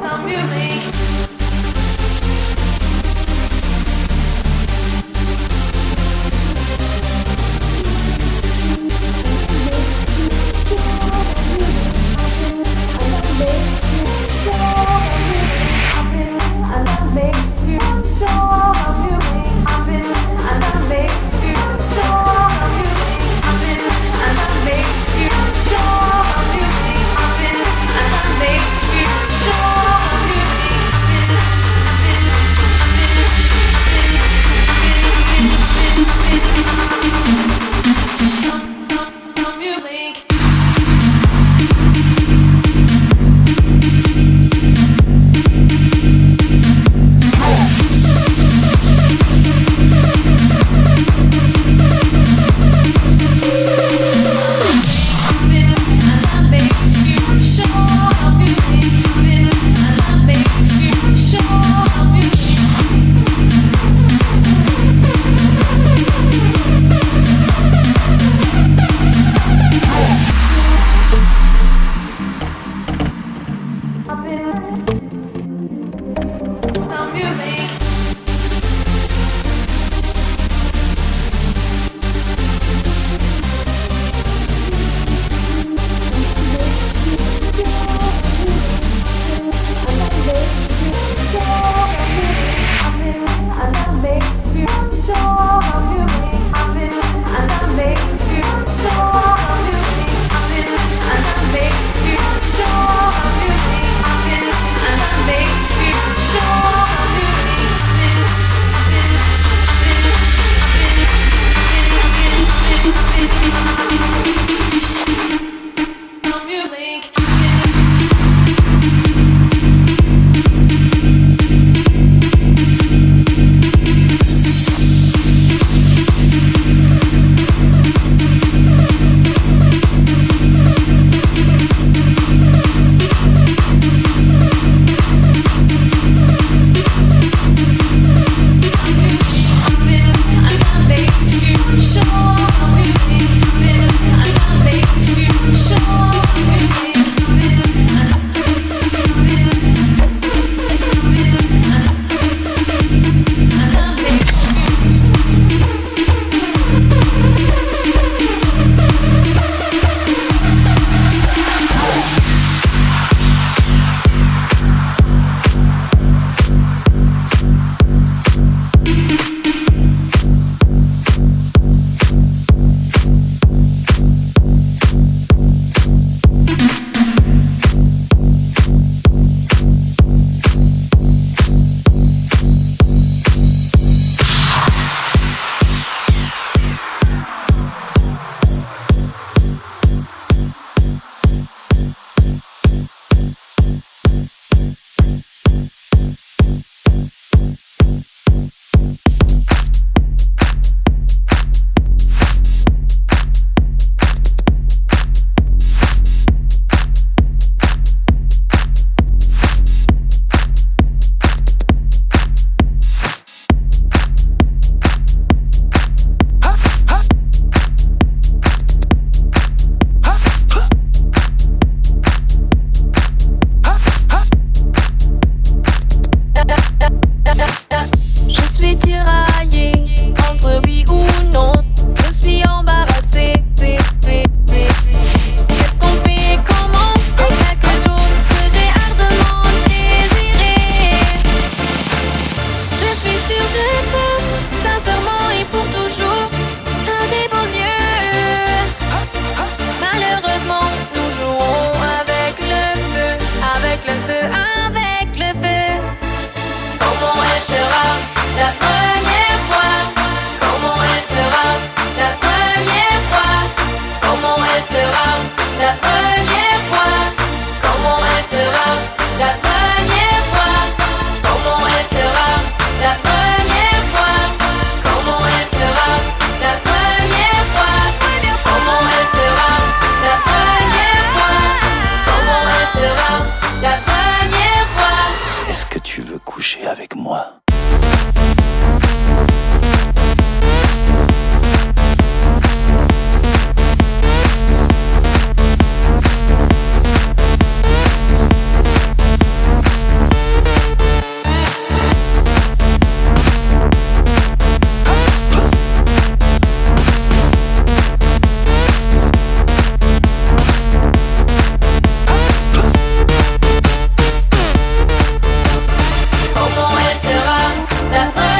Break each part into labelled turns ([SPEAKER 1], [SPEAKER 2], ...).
[SPEAKER 1] Come here, me.
[SPEAKER 2] Je suis tirage. d'après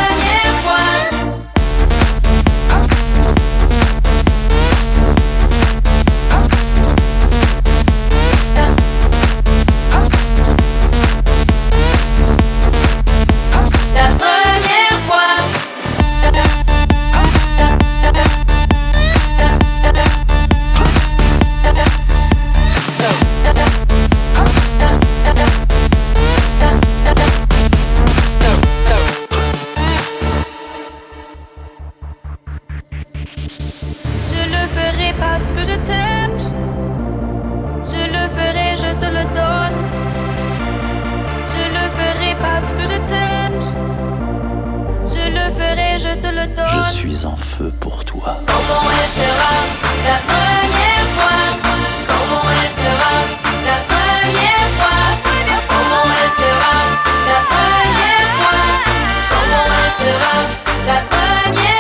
[SPEAKER 2] je te le donne. Je suis en feu pour toi.
[SPEAKER 3] Quand on laissera la première fois? Quand on laissera la première fois? Quand on laissera la première fois? Quand on laissera la première fois.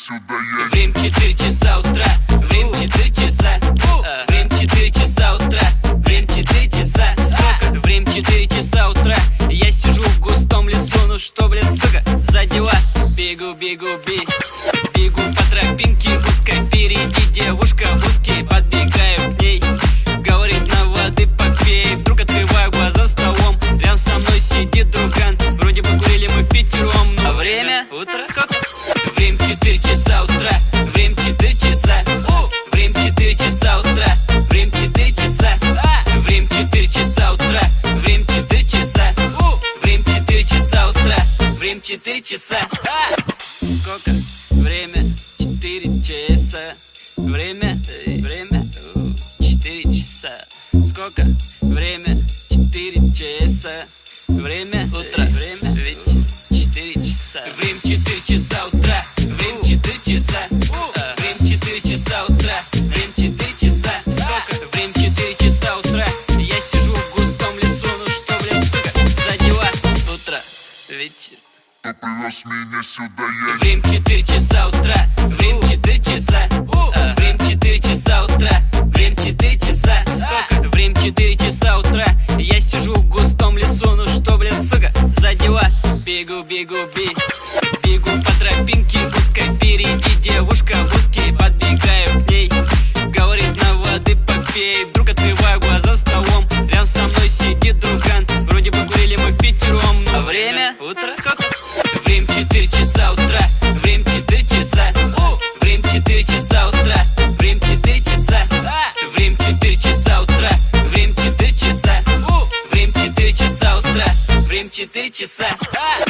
[SPEAKER 4] Сюда, я
[SPEAKER 5] Время 4 часа утра, время 4 часа. Время 4 часа утра, время 4 часа. Сколько? Время 4 часа утра. Я сижу в густом лесу, ну что, бля, сука, за дела. Бегу, бегу, би Бегу по тропинке узкой Впереди девушка в узкий Подбегаю утра. Время 4 часа. Время 4 часа утра. Время 4 часа. Время 4 часа утра. Время 4 часа. Время 4 часа утра. Время 4 часа. Сколько? Время 4 часа. Время, время э, 4 часа. Сколько? Время 4 часа. Время утра, время вечер 4 часа. Время 4 часа утра 4 часа. Время 4 часа утра. Время 4 часа. Сколько? Время 4 часа утра. Я сижу в густом лесу Ну что, бля, сука, за дела Утро, вечер.
[SPEAKER 4] Приглась меня сюда, я
[SPEAKER 5] Время 4 часа утра. Время 4 часа. Время 4 часа утра. Время 4 часа. Сколько? Время 4 часа утра. Я сижу в густом лесу Ну что, бля, сука, за дела. Бегу, бегу, Бегу девушка в узкий Подбегаю к ней. Говорит, на воды попей. Вдруг открываю глаза столом. Рядом со мной сидит друган. Вроде бы курили мы впятером. А время? Утро? Сколько? Время 4 часа утра. Время 4 часа. Время 4 часа утра. Время 4 часа. Время 4 часа утра. Время 4 часа. Время 4 часа утра. Время 4 часа. Сколько?